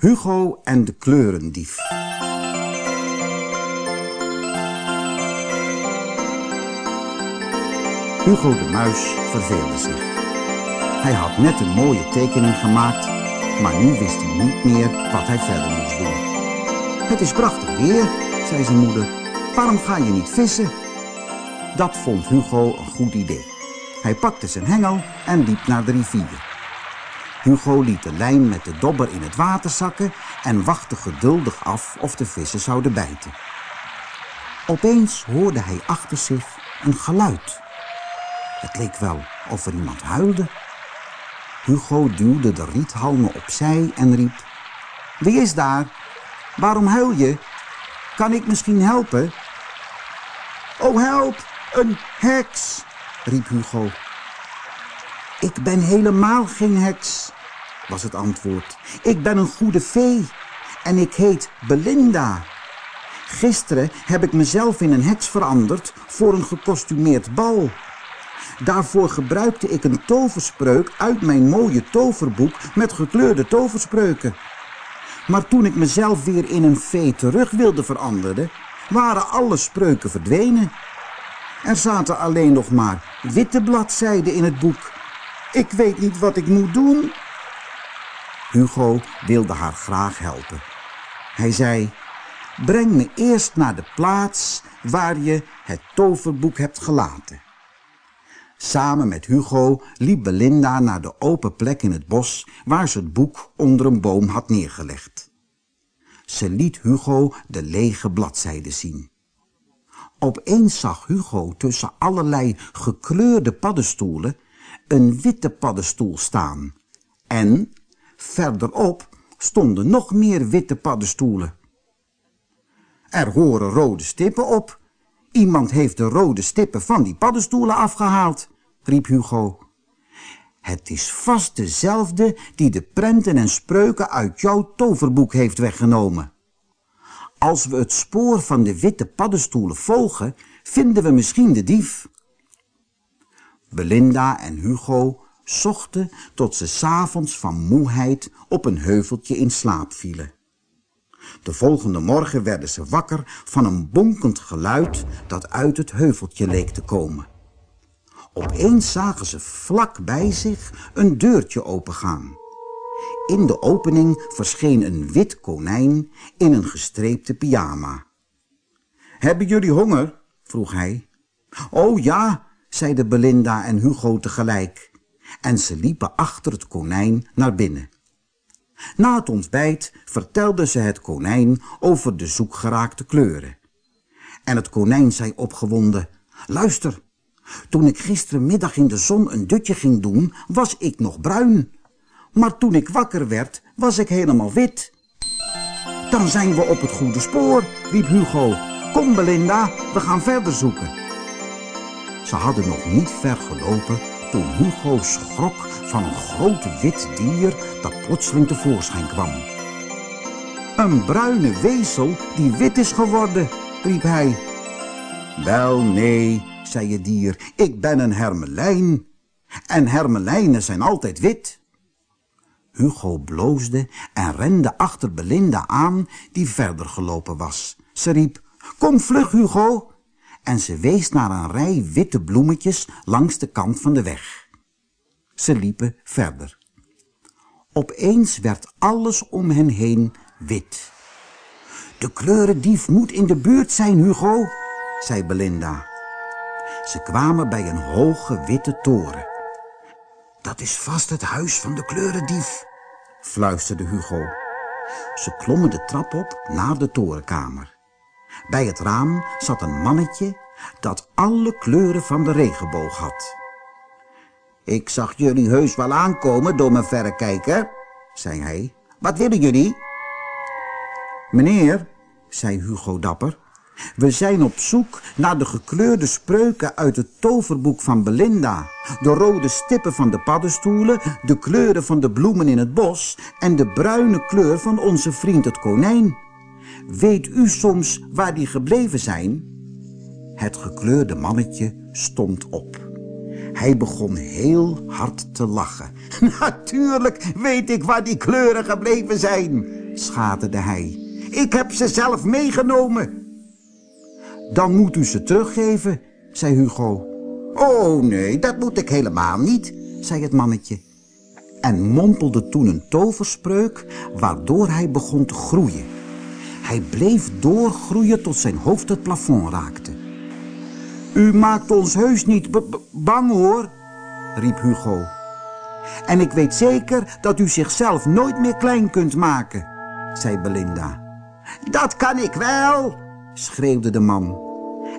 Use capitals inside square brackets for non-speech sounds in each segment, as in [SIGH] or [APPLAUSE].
Hugo en de kleurendief. Hugo de Muis verveelde zich. Hij had net een mooie tekening gemaakt, maar nu wist hij niet meer wat hij verder moest doen. Het is prachtig weer, zei zijn moeder. Waarom ga je niet vissen? Dat vond Hugo een goed idee. Hij pakte zijn hengel en liep naar de rivier. Hugo liet de lijn met de dobber in het water zakken en wachtte geduldig af of de vissen zouden bijten. Opeens hoorde hij achter zich een geluid. Het leek wel of er iemand huilde. Hugo duwde de riethalmen opzij en riep... Wie is daar? Waarom huil je? Kan ik misschien helpen? Oh, help! Een heks! riep Hugo. Ik ben helemaal geen heks, was het antwoord. Ik ben een goede fee en ik heet Belinda. Gisteren heb ik mezelf in een heks veranderd voor een gekostumeerd bal. Daarvoor gebruikte ik een toverspreuk uit mijn mooie toverboek met gekleurde toverspreuken. Maar toen ik mezelf weer in een fee terug wilde veranderen, waren alle spreuken verdwenen. Er zaten alleen nog maar witte bladzijden in het boek. Ik weet niet wat ik moet doen. Hugo wilde haar graag helpen. Hij zei, breng me eerst naar de plaats waar je het toverboek hebt gelaten. Samen met Hugo liep Belinda naar de open plek in het bos waar ze het boek onder een boom had neergelegd. Ze liet Hugo de lege bladzijden zien. Opeens zag Hugo tussen allerlei gekleurde paddenstoelen een witte paddenstoel staan. En verderop stonden nog meer witte paddenstoelen. Er horen rode stippen op. Iemand heeft de rode stippen van die paddenstoelen afgehaald, riep Hugo. Het is vast dezelfde die de prenten en spreuken uit jouw toverboek heeft weggenomen. Als we het spoor van de witte paddenstoelen volgen, vinden we misschien de dief. Belinda en Hugo zochten tot ze s'avonds van moeheid op een heuveltje in slaap vielen. De volgende morgen werden ze wakker van een bonkend geluid dat uit het heuveltje leek te komen. Opeens zagen ze vlak bij zich een deurtje opengaan. In de opening verscheen een wit konijn in een gestreepte pyjama. Hebben jullie honger? vroeg hij. Oh ja, zeiden Belinda en Hugo tegelijk. En ze liepen achter het konijn naar binnen. Na het ontbijt vertelden ze het konijn over de zoekgeraakte kleuren. En het konijn zei opgewonden, luister, toen ik gisterenmiddag in de zon een dutje ging doen, was ik nog bruin. Maar toen ik wakker werd, was ik helemaal wit. Dan zijn we op het goede spoor, riep Hugo. Kom Belinda, we gaan verder zoeken. Ze hadden nog niet ver gelopen toen Hugo schrok van een groot wit dier dat plotseling tevoorschijn kwam. Een bruine wezel die wit is geworden, riep hij. Wel nee, zei het dier, ik ben een hermelijn. En hermelijnen zijn altijd wit. Hugo bloosde en rende achter Belinda aan, die verder gelopen was. Ze riep, kom vlug Hugo, en ze wees naar een rij witte bloemetjes langs de kant van de weg. Ze liepen verder. Opeens werd alles om hen heen wit. De kleurendief moet in de buurt zijn, Hugo, zei Belinda. Ze kwamen bij een hoge witte toren. Dat is vast het huis van de kleurendief, fluisterde Hugo. Ze klommen de trap op naar de torenkamer. Bij het raam zat een mannetje dat alle kleuren van de regenboog had. Ik zag jullie heus wel aankomen door mijn verrekijker, zei hij. Wat willen jullie? Meneer, zei Hugo dapper, we zijn op zoek naar de gekleurde spreuken uit het toverboek van Belinda. De rode stippen van de paddenstoelen, de kleuren van de bloemen in het bos en de bruine kleur van onze vriend het konijn. Weet u soms waar die gebleven zijn? Het gekleurde mannetje stond op. Hij begon heel hard te lachen. [LAUGHS] Natuurlijk weet ik waar die kleuren gebleven zijn, schaterde hij. Ik heb ze zelf meegenomen. Dan moet u ze teruggeven, zei Hugo. Oh nee, dat moet ik helemaal niet, zei het mannetje. En mompelde toen een toverspreuk waardoor hij begon te groeien. Hij bleef doorgroeien tot zijn hoofd het plafond raakte. U maakt ons heus niet bang hoor, riep Hugo. En ik weet zeker dat u zichzelf nooit meer klein kunt maken, zei Belinda. Dat kan ik wel, schreeuwde de man.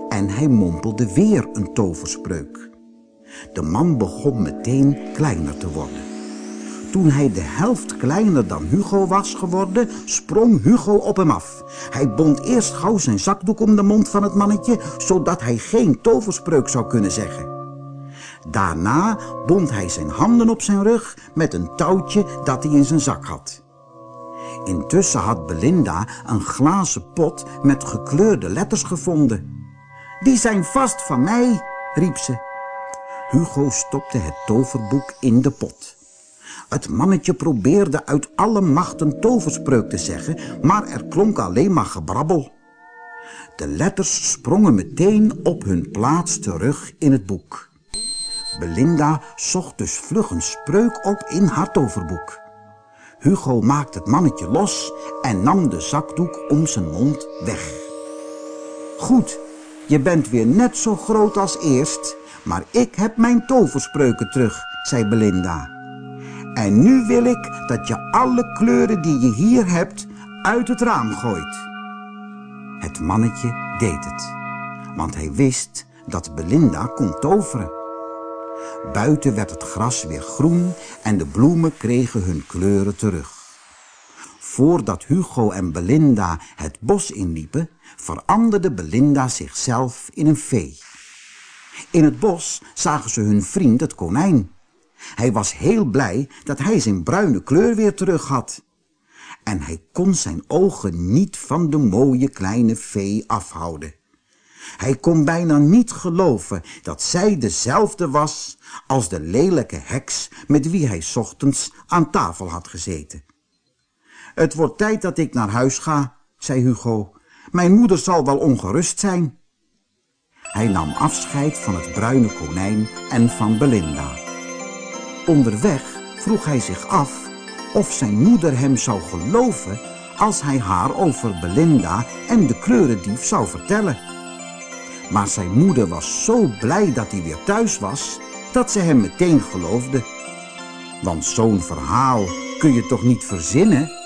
En hij mompelde weer een toverspreuk. De man begon meteen kleiner te worden. Toen hij de helft kleiner dan Hugo was geworden, sprong Hugo op hem af. Hij bond eerst gauw zijn zakdoek om de mond van het mannetje, zodat hij geen toverspreuk zou kunnen zeggen. Daarna bond hij zijn handen op zijn rug met een touwtje dat hij in zijn zak had. Intussen had Belinda een glazen pot met gekleurde letters gevonden. Die zijn vast van mij, riep ze. Hugo stopte het toverboek in de pot. Het mannetje probeerde uit alle macht een toverspreuk te zeggen, maar er klonk alleen maar gebrabbel. De letters sprongen meteen op hun plaats terug in het boek. Belinda zocht dus vlug een spreuk op in haar toverboek. Hugo maakte het mannetje los en nam de zakdoek om zijn mond weg. Goed, je bent weer net zo groot als eerst, maar ik heb mijn toverspreuken terug, zei Belinda. En nu wil ik dat je alle kleuren die je hier hebt uit het raam gooit. Het mannetje deed het, want hij wist dat Belinda kon toveren. Buiten werd het gras weer groen en de bloemen kregen hun kleuren terug. Voordat Hugo en Belinda het bos inliepen, veranderde Belinda zichzelf in een vee. In het bos zagen ze hun vriend het konijn. Hij was heel blij dat hij zijn bruine kleur weer terug had. En hij kon zijn ogen niet van de mooie kleine vee afhouden. Hij kon bijna niet geloven dat zij dezelfde was als de lelijke heks met wie hij ochtends aan tafel had gezeten. Het wordt tijd dat ik naar huis ga, zei Hugo. Mijn moeder zal wel ongerust zijn. Hij nam afscheid van het bruine konijn en van Belinda. Onderweg vroeg hij zich af of zijn moeder hem zou geloven als hij haar over Belinda en de kleurendief zou vertellen. Maar zijn moeder was zo blij dat hij weer thuis was, dat ze hem meteen geloofde. Want zo'n verhaal kun je toch niet verzinnen?